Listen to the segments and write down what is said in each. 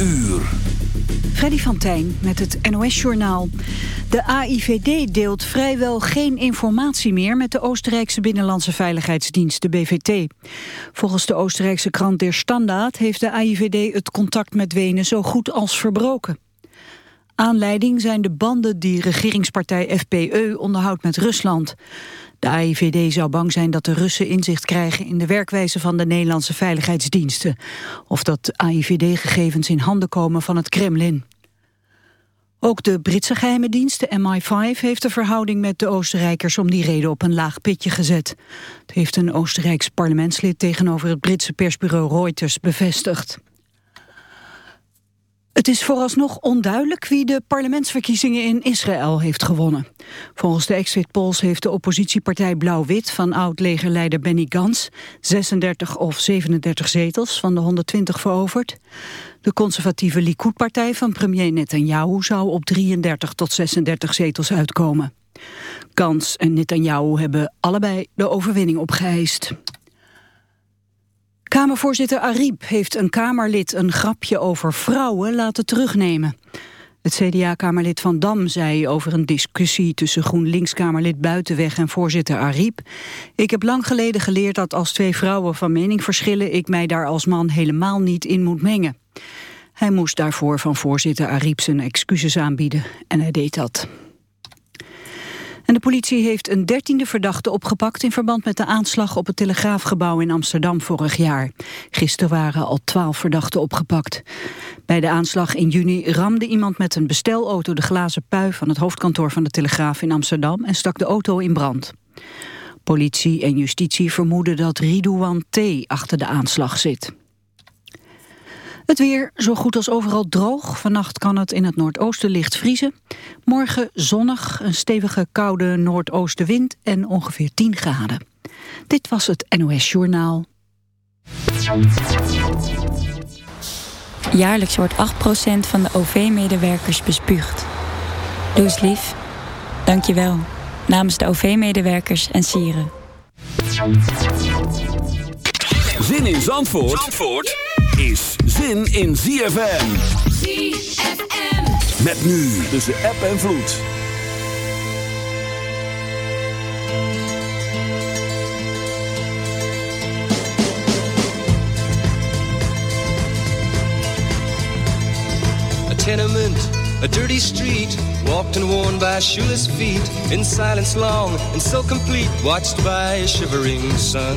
uur. Freddy van Tijn met het NOS-journaal. De AIVD deelt vrijwel geen informatie meer met de Oostenrijkse Binnenlandse Veiligheidsdienst, de BVT. Volgens de Oostenrijkse krant Der Standaard heeft de AIVD het contact met Wenen zo goed als verbroken. Aanleiding zijn de banden die regeringspartij FPE onderhoudt met Rusland. De AIVD zou bang zijn dat de Russen inzicht krijgen in de werkwijze van de Nederlandse veiligheidsdiensten. Of dat AIVD-gegevens in handen komen van het Kremlin. Ook de Britse geheime dienst, de MI5, heeft de verhouding met de Oostenrijkers om die reden op een laag pitje gezet. Het heeft een Oostenrijks parlementslid tegenover het Britse persbureau Reuters bevestigd. Het is vooralsnog onduidelijk wie de parlementsverkiezingen in Israël heeft gewonnen. Volgens de exit polls heeft de oppositiepartij Blauw-Wit van oud-legerleider Benny Gantz 36 of 37 zetels van de 120 veroverd. De conservatieve Likud-partij van premier Netanyahu zou op 33 tot 36 zetels uitkomen. Gantz en Netanyahu hebben allebei de overwinning opgeëist. Kamervoorzitter Ariep heeft een Kamerlid een grapje over vrouwen laten terugnemen. Het CDA-kamerlid Van Dam zei over een discussie tussen GroenLinks-kamerlid Buitenweg en voorzitter Ariep. Ik heb lang geleden geleerd dat als twee vrouwen van mening verschillen, ik mij daar als man helemaal niet in moet mengen. Hij moest daarvoor van voorzitter Ariep zijn excuses aanbieden en hij deed dat. En de politie heeft een dertiende verdachte opgepakt... in verband met de aanslag op het Telegraafgebouw in Amsterdam vorig jaar. Gisteren waren al twaalf verdachten opgepakt. Bij de aanslag in juni ramde iemand met een bestelauto... de glazen pui van het hoofdkantoor van de Telegraaf in Amsterdam... en stak de auto in brand. Politie en justitie vermoeden dat Ridouan T. achter de aanslag zit. Het weer zo goed als overal droog. Vannacht kan het in het noordoosten licht vriezen. Morgen zonnig, een stevige koude noordoostenwind en ongeveer 10 graden. Dit was het NOS Journaal. Jaarlijks wordt 8% van de OV-medewerkers bespuugd. Doe eens lief. Dank je wel. Namens de OV-medewerkers en sieren. Zin in Zandvoort? Zandvoort? is zin in ZFM. ZFM. Met nu tussen app en vloed. A tenement, a dirty street, walked and worn by shoeless feet, in silence long and so complete, watched by a shivering sun.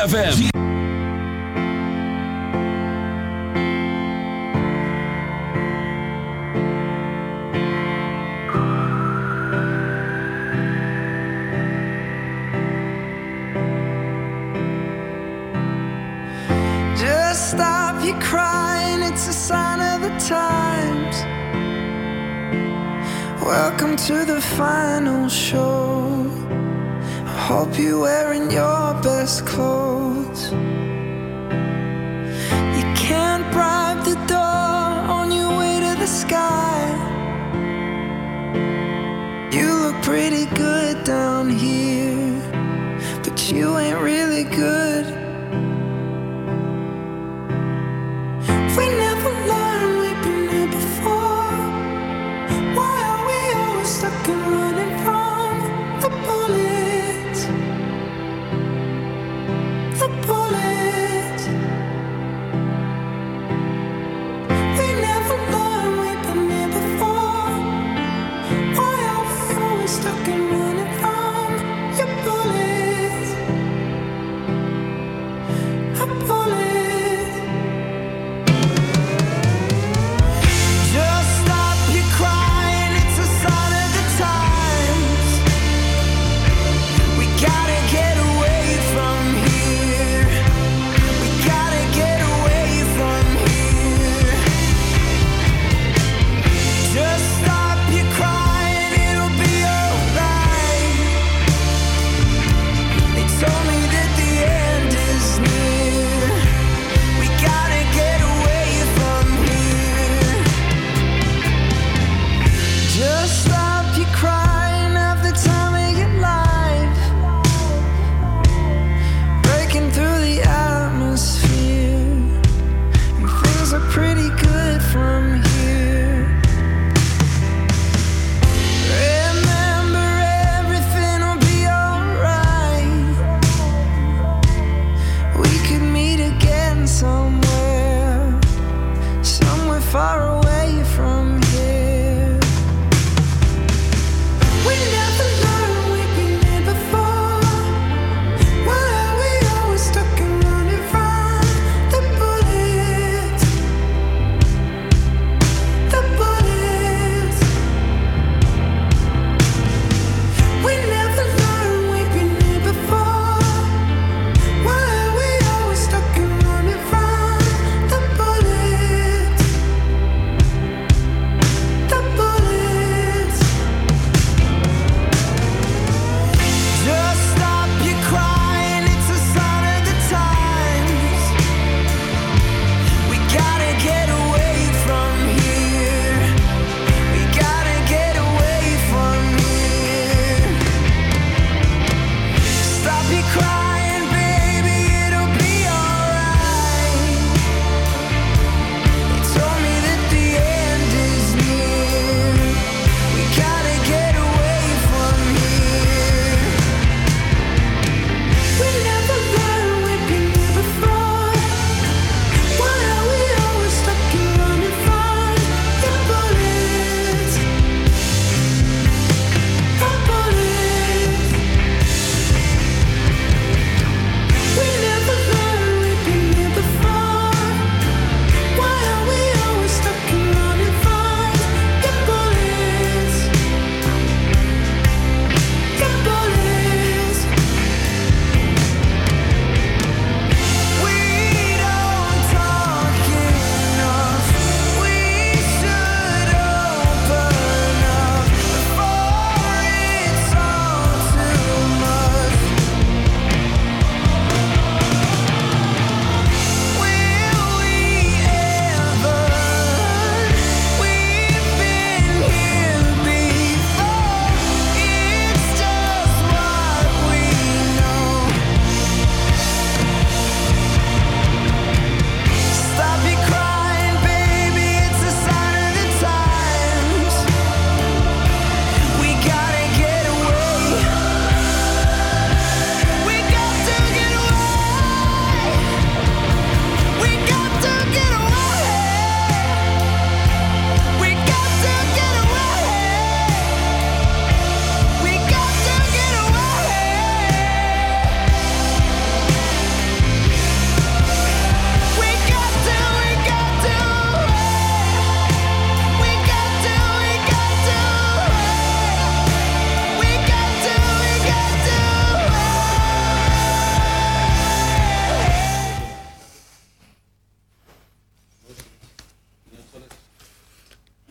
ZFM.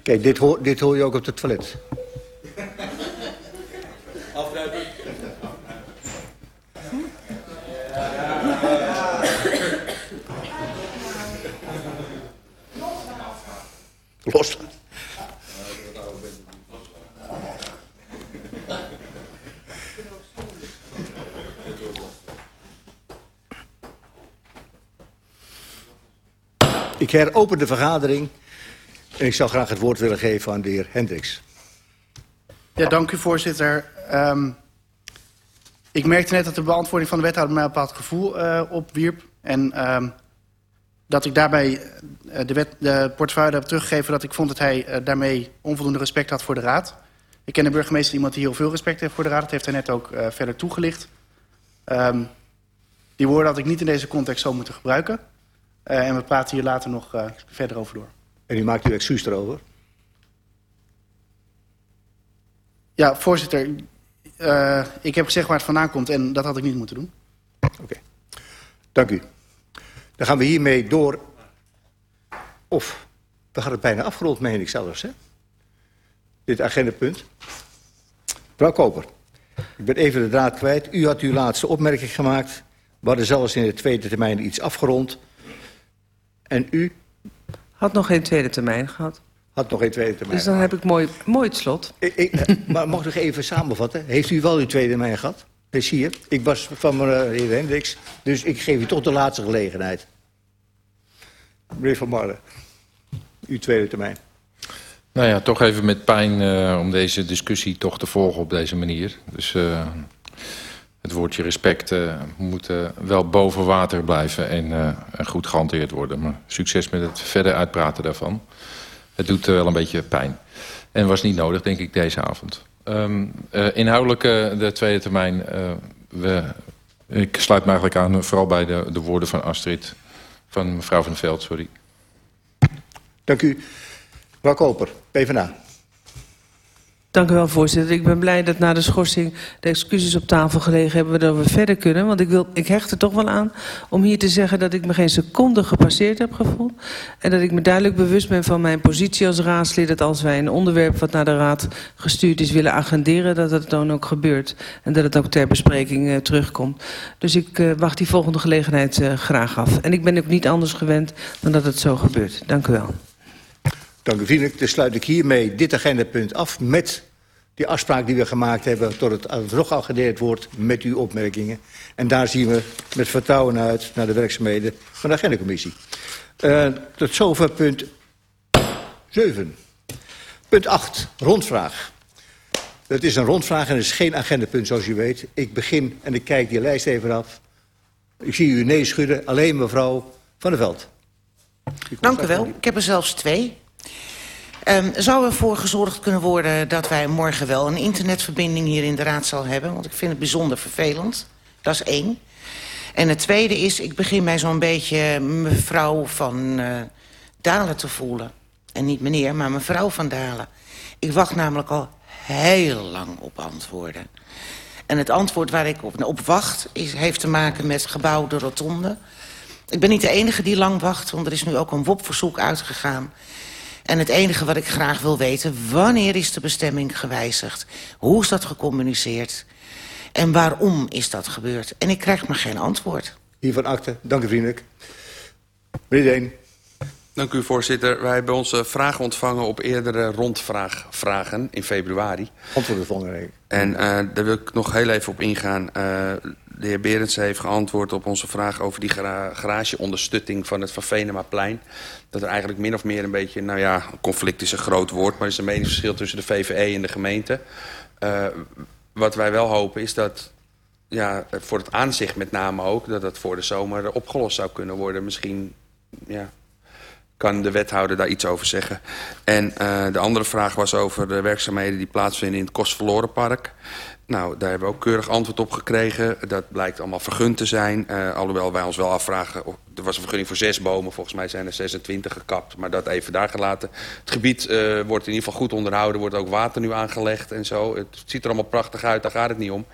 Kijk, dit hoor, dit hoor je ook op het toilet. Los. Ik heropen de vergadering ik zou graag het woord willen geven aan de heer Hendricks. Ja, dank u voorzitter. Um, ik merkte net dat de beantwoording van de wethouder mij een bepaald gevoel uh, opwierp. En um, dat ik daarbij uh, de, wet, de portefeuille heb teruggegeven... dat ik vond dat hij uh, daarmee onvoldoende respect had voor de raad. Ik ken de burgemeester iemand die heel veel respect heeft voor de raad. Dat heeft hij net ook verder toegelicht. Um, die woorden had ik niet in deze context zo moeten gebruiken. en we praten hier later nog verder over door. En u maakt uw excuus erover? Ja, voorzitter. Uh, ik heb gezegd waar het vandaan komt en dat had ik niet moeten doen. Oké. Okay. Dank u. Dan gaan we hiermee door. Of, we gaan het bijna afgerond, meen ik zelfs, hè? Dit agendapunt. Mevrouw Koper, ik ben even de draad kwijt. U had uw laatste opmerking gemaakt. We hadden zelfs in de tweede termijn iets afgerond. En u? Had nog geen tweede termijn gehad. Had nog geen tweede termijn Dus dan heb ik mooi, mooi het slot. Ik, ik, maar mag ik nog even samenvatten? Heeft u wel uw tweede termijn gehad? Dus hier, ik was van meneer heer Hendricks, dus ik geef u toch de laatste gelegenheid. Meneer Van Marlen, uw tweede termijn. Nou ja, toch even met pijn uh, om deze discussie toch te volgen op deze manier. Dus uh, het woordje respect uh, moet wel boven water blijven en goed gehanteerd worden. Maar succes met het verder uitpraten daarvan. Het doet wel een beetje pijn. En was niet nodig, denk ik, deze avond. Um, uh, inhoudelijk de tweede termijn. We, ik sluit me eigenlijk aan, vooral bij de, de woorden van Astrid. Van mevrouw van Veld, sorry. Dank u. Mevrouw Koper, PvdA. Dank u wel, voorzitter. Ik ben blij dat na de schorsing de excuses op tafel gelegen hebben... dat we verder kunnen. Want ik, wil, ik hecht er toch wel aan om hier te zeggen... dat ik me geen seconde gepasseerd heb gevoeld. En dat ik me duidelijk bewust ben van mijn positie als raadslid... dat als wij een onderwerp wat naar de raad gestuurd is willen agenderen... dat het dan ook gebeurt. En dat het ook ter bespreking uh, terugkomt. Dus ik uh, wacht die volgende gelegenheid uh, graag af. En ik ben ook niet anders gewend dan dat het zo gebeurt. Dank u wel. Dank u vriendelijk. Dan sluit ik hiermee dit agendapunt af met die afspraak die we gemaakt hebben... tot het al gedeerd wordt met uw opmerkingen. En daar zien we met vertrouwen uit naar de werkzaamheden van de agendacommissie. Uh, tot zover punt 7. Punt 8, rondvraag. Het is een rondvraag en het is geen agendapunt zoals u weet. Ik begin en ik kijk die lijst even af. Ik zie u nee schudden, alleen mevrouw Van der Veld. Dank u wel. Ik heb er zelfs twee. Um, zou ervoor gezorgd kunnen worden dat wij morgen wel een internetverbinding hier in de raadzaal hebben? Want ik vind het bijzonder vervelend. Dat is één. En het tweede is, ik begin mij zo'n beetje mevrouw van uh, Dalen te voelen. En niet meneer, maar mevrouw van Dalen. Ik wacht namelijk al heel lang op antwoorden. En het antwoord waar ik op, wacht is, heeft te maken met gebouw de rotonde. Ik ben niet de enige die lang wacht, want er is nu ook een WOP-verzoek uitgegaan. En het enige wat ik graag wil weten... wanneer is de bestemming gewijzigd? Hoe is dat gecommuniceerd? En waarom is dat gebeurd? En ik krijg maar geen antwoord. Hier van akte. Dank u vriendelijk. Meneer Deen. Dank u, voorzitter. Wij hebben onze vragen ontvangen op eerdere rondvragen in februari. Antwoorden volgende En uh, daar wil ik nog heel even op ingaan. Uh, de heer Berendsen heeft geantwoord op onze vraag over die gra garageondersteuting van het Van Venemaplein. Dat er eigenlijk min of meer een beetje, nou ja, conflict is een groot woord, maar er is een meningsverschil tussen de VVE en de gemeente. Uh, wat wij wel hopen is dat, ja, voor het aanzicht met name ook, dat dat voor de zomer opgelost zou kunnen worden. Misschien, ja, kan de wethouder daar iets over zeggen. En uh, de andere vraag was over de werkzaamheden die plaatsvinden in het Kostverlorenpark. Nou, daar hebben we ook keurig antwoord op gekregen. Dat blijkt allemaal vergund te zijn. Uh, alhoewel wij ons wel afvragen... Oh, er was een vergunning voor zes bomen. Volgens mij zijn er 26 gekapt. Maar dat even daar gelaten. Het gebied uh, wordt in ieder geval goed onderhouden. Er wordt ook water nu aangelegd en zo. Het ziet er allemaal prachtig uit. Daar gaat het niet om.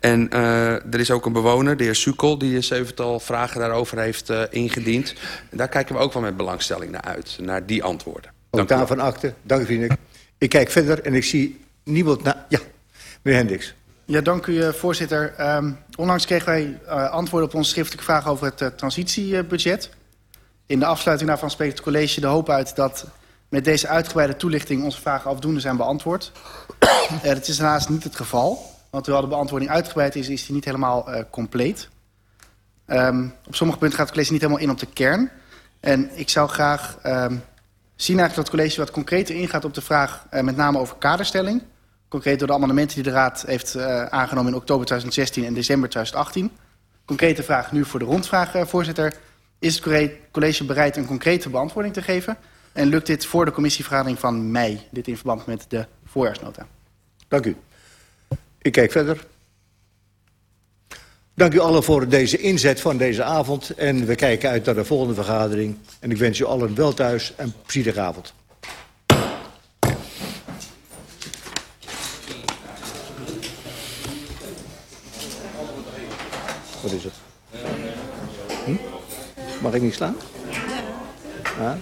En uh, er is ook een bewoner, de heer Sukkel... die een zevental vragen daarover heeft ingediend. En daar kijken we ook wel met belangstelling naar uit. Naar die antwoorden. Ook daarvan akte. Dank u, vriendelijk. Ik kijk verder en ik zie niemand naar... Ja, meneer Hendricks. Ja, dank u, eh, voorzitter. Um, onlangs kregen wij uh, antwoorden op onze schriftelijke vraag over het uh, transitiebudget. In de afsluiting daarvan spreekt het college de hoop uit dat met deze uitgebreide toelichting onze vragen afdoende zijn beantwoord. uh, dat is helaas niet het geval. Want terwijl de beantwoording uitgebreid is, is die niet helemaal compleet. Um, op sommige punten gaat het college niet helemaal in op de kern. En ik zou graag um, zien eigenlijk dat het college wat concreter ingaat op de vraag... Met name over kaderstelling. Concreet door de amendementen die de Raad heeft uh, aangenomen in oktober 2016 en december 2018. Concrete vraag nu voor de rondvraag, uh, voorzitter. Is het college bereid een concrete beantwoording te geven? En lukt dit voor de commissievergadering van mei? Dit in verband met de voorjaarsnota. Dank u. Ik kijk verder. Dank u allen voor deze inzet van deze avond. En we kijken uit naar de volgende vergadering. En ik wens u allen wel thuis en plezierige avond. Wat is het? Hm? Mag ik niet slaan? Ja.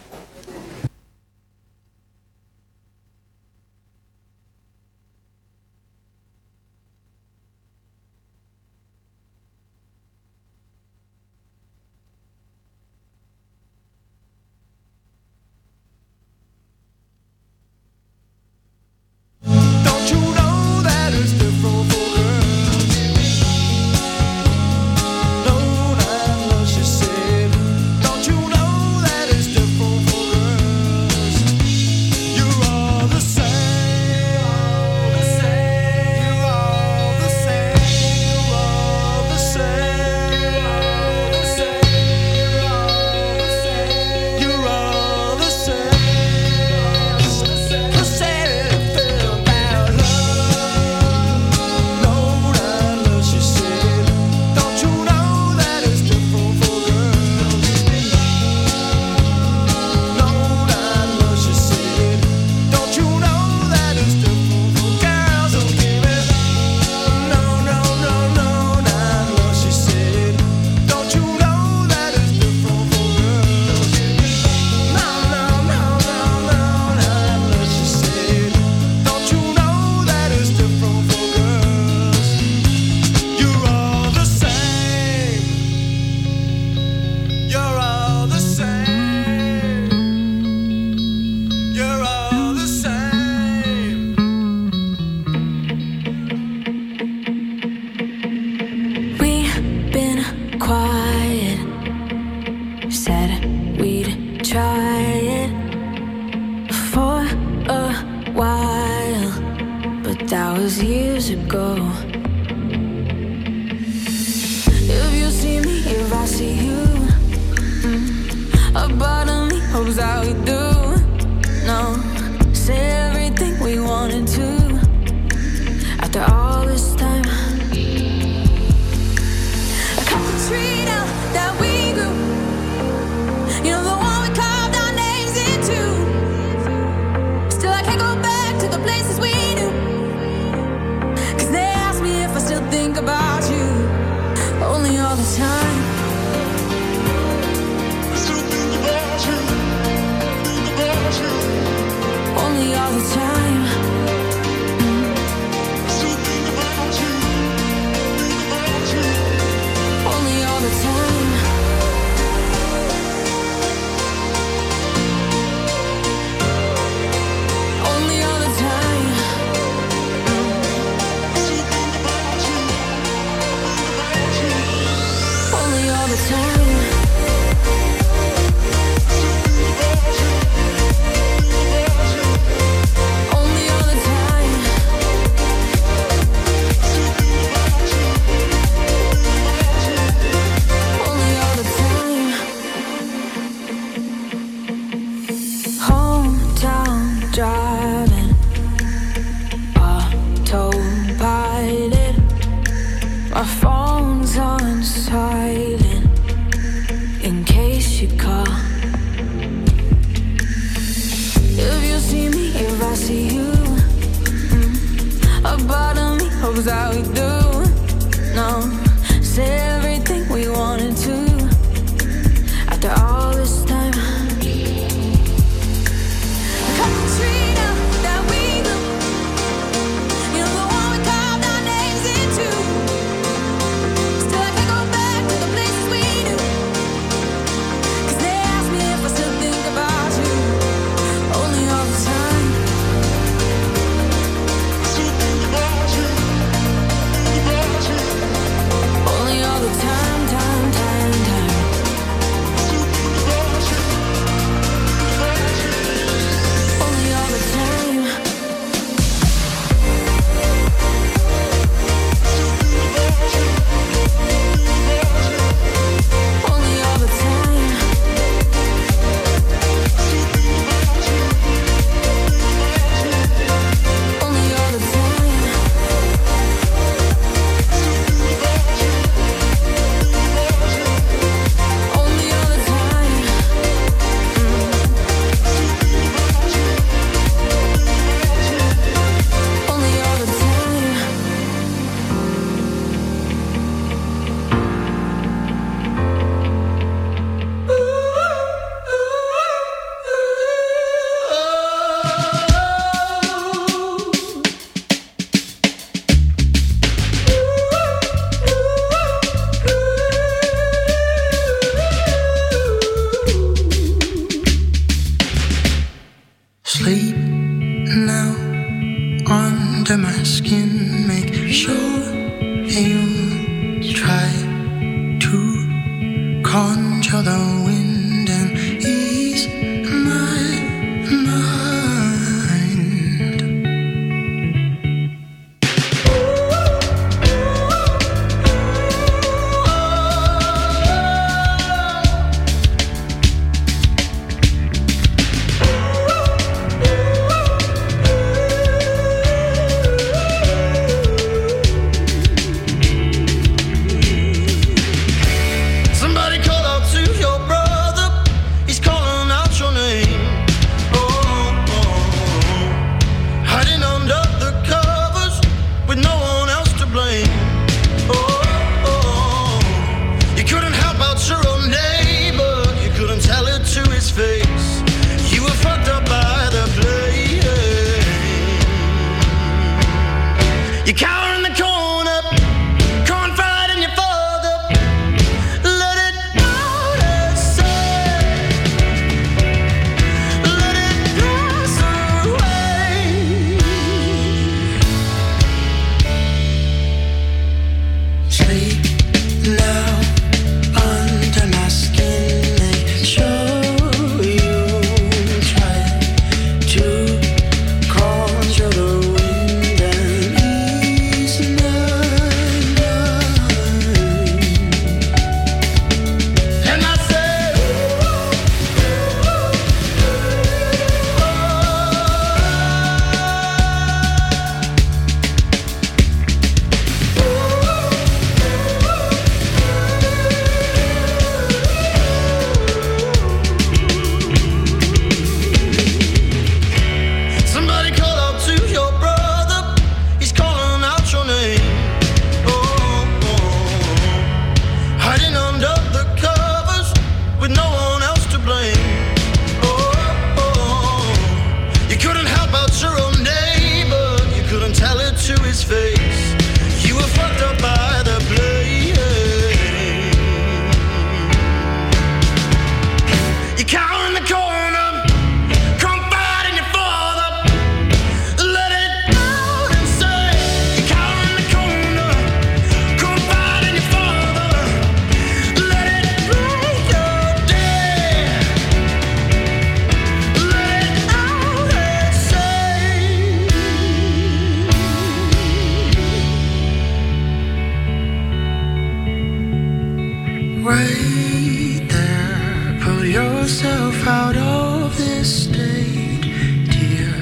Wait there, pull yourself out of this state, dear.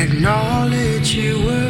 Acknowledge you were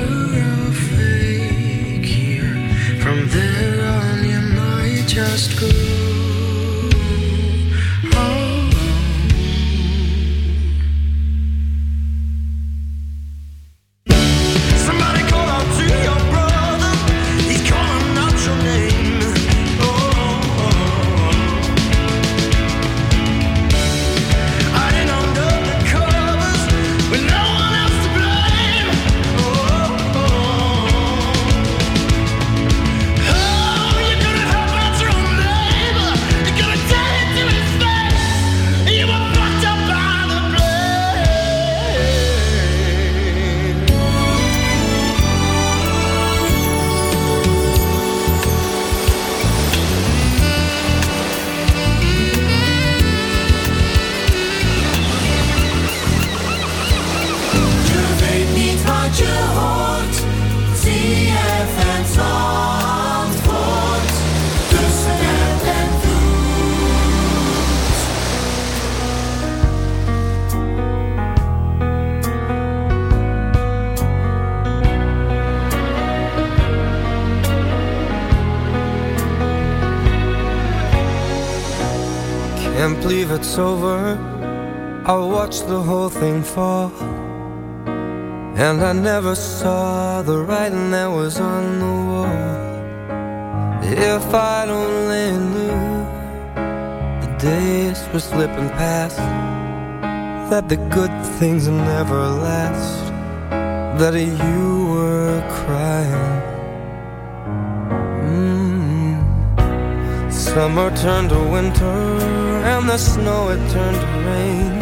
watched the whole thing fall. And I never saw the writing that was on the wall. If I'd only knew the days were slipping past, that the good things never last, that you were crying. Mm. Summer turned to winter, and the snow it turned to rain.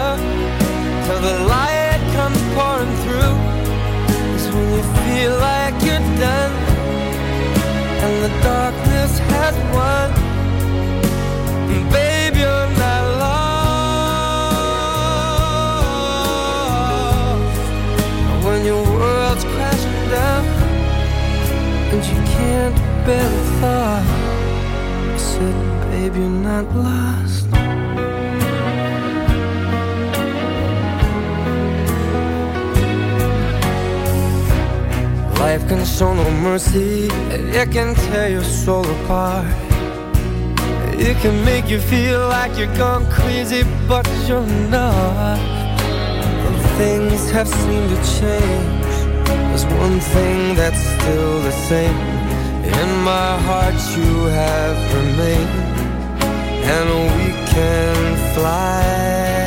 the light comes pouring through. Is when you feel like you're done and the darkness has won. Babe, you're not lost. When your world's crashing down and you can't bear the thought. I said, babe, you're not lost. Life can show no mercy, it can tear your soul apart. It can make you feel like you're gone crazy, but you're not. Things have seemed to change, there's one thing that's still the same. In my heart, you have remained, and we can fly,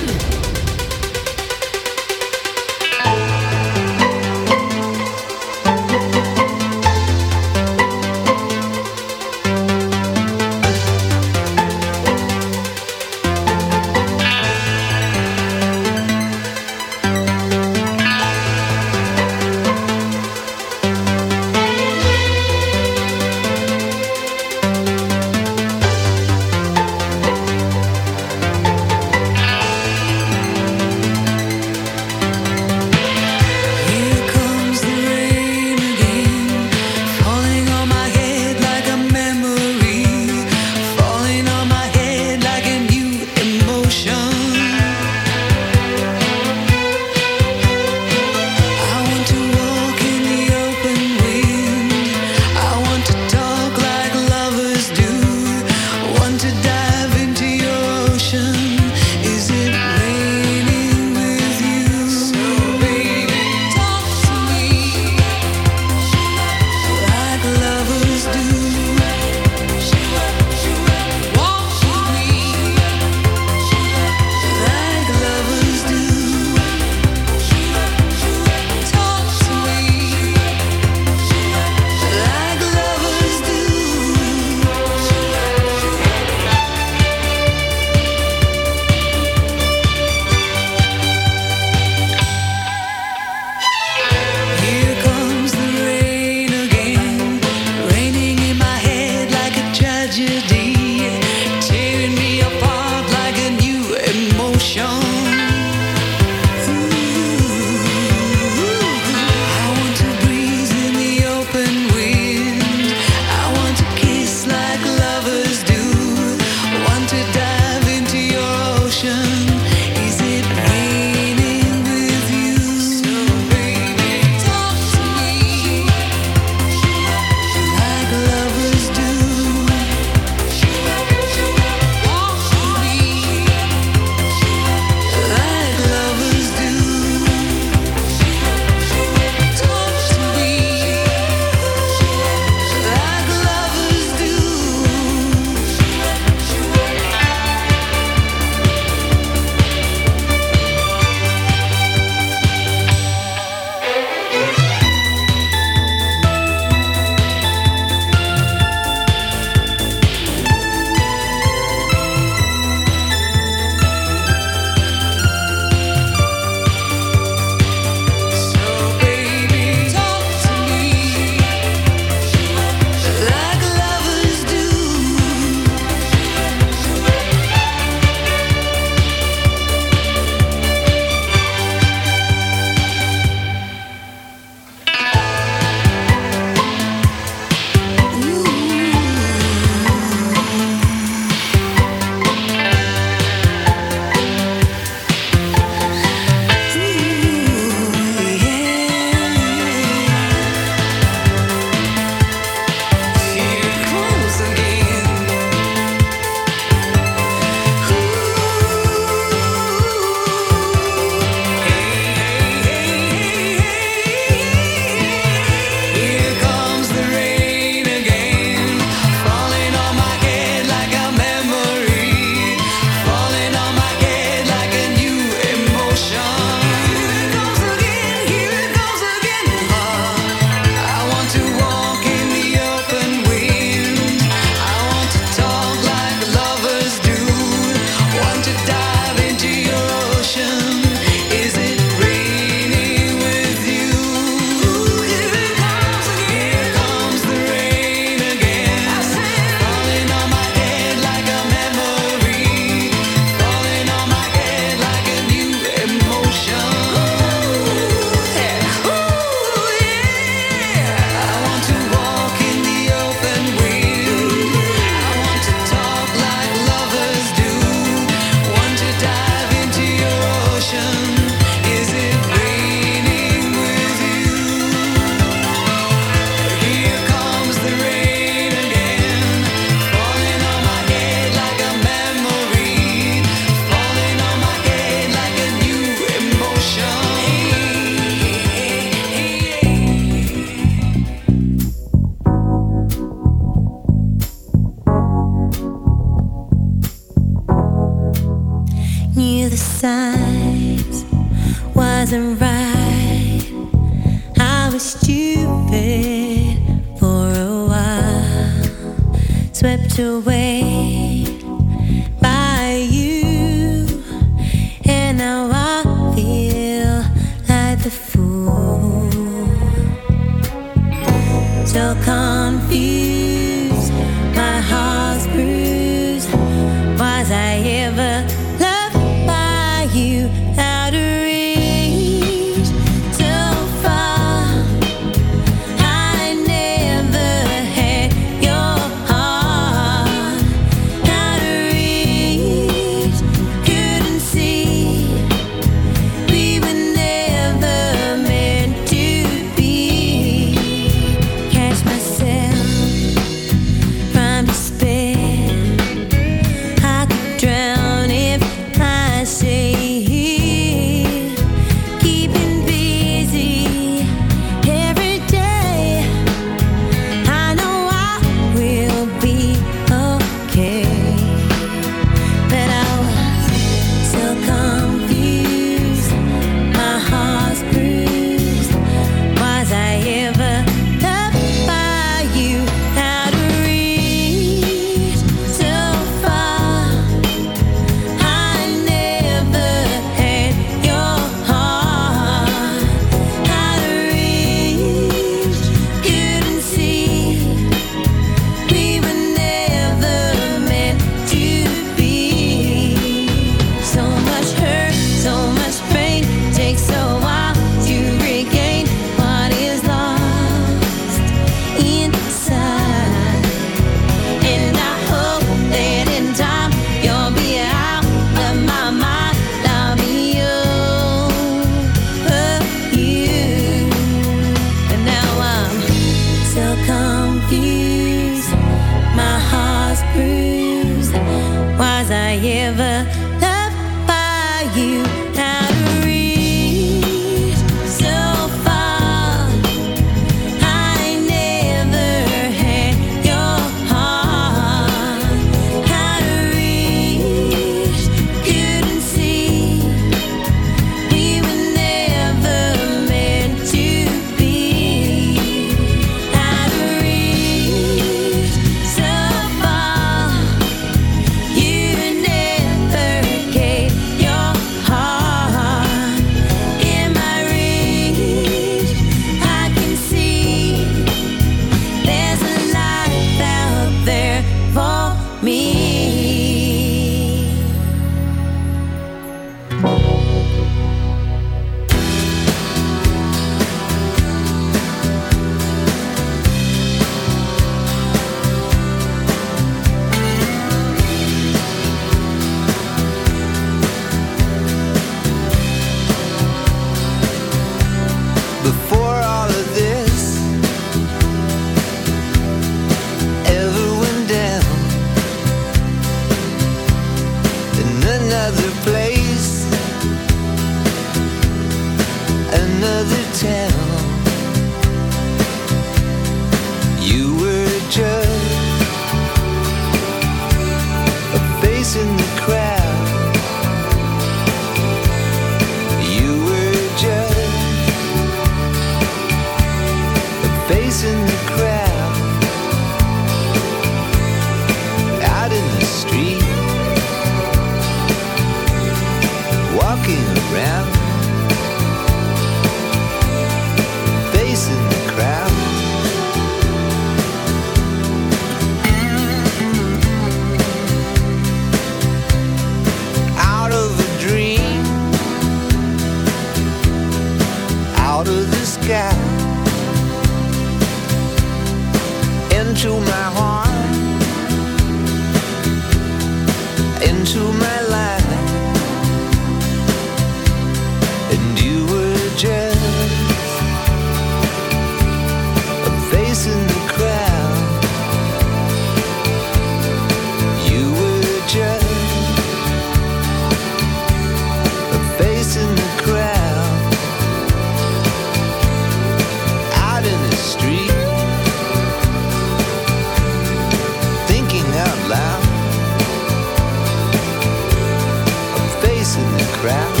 grab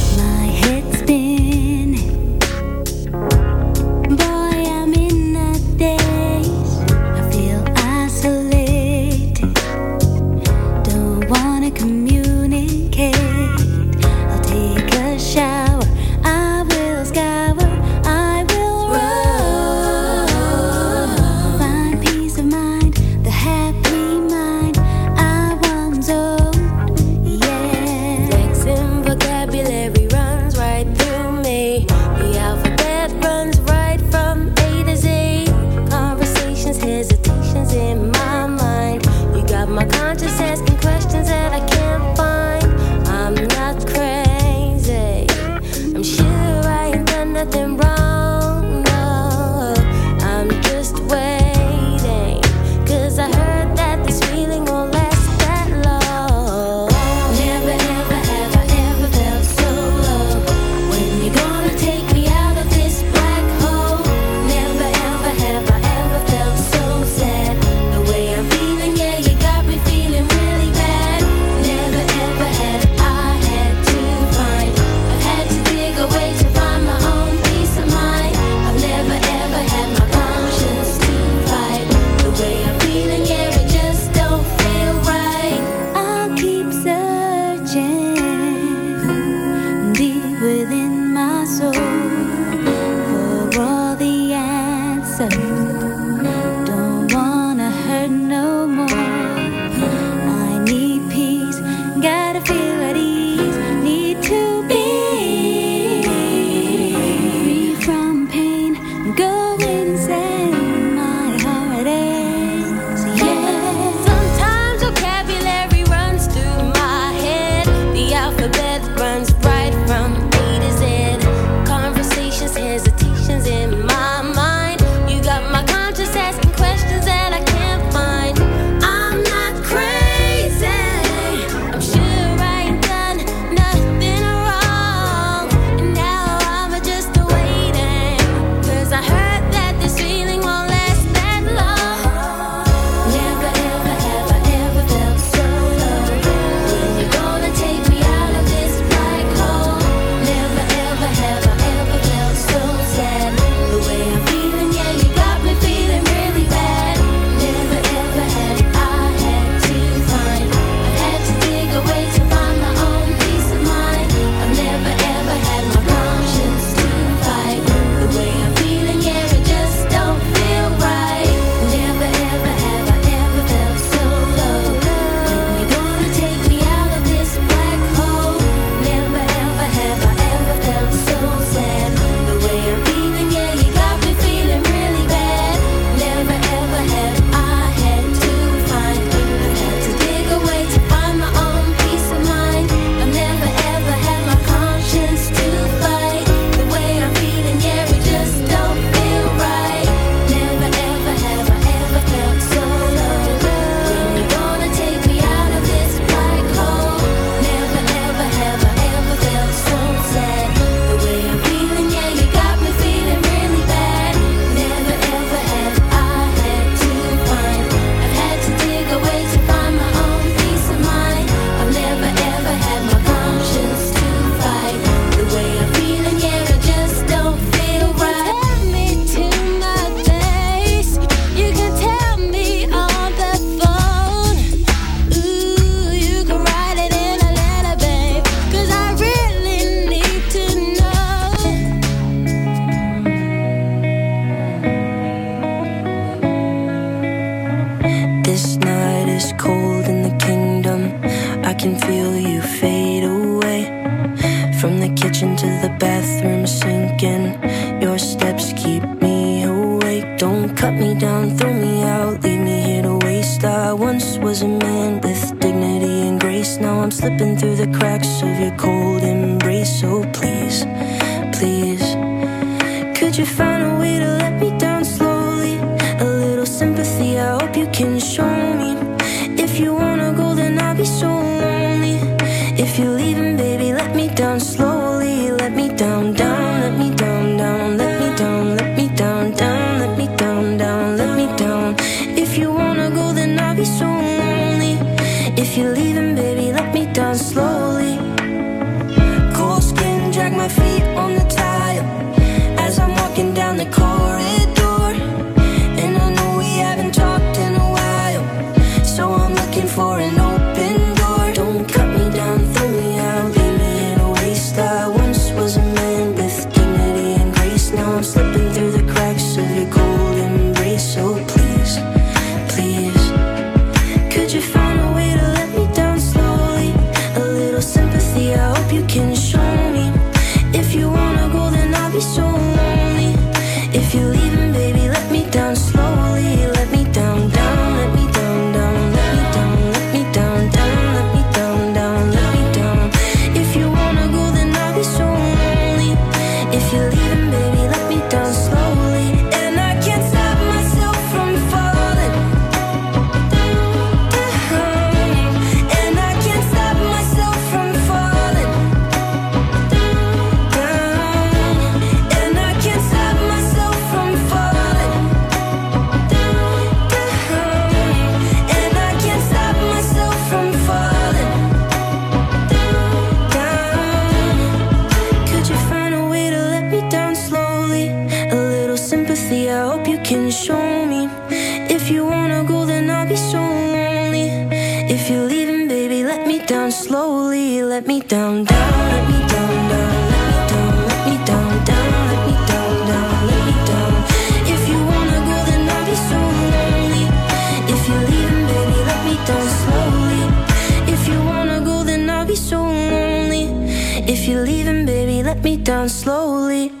down slowly.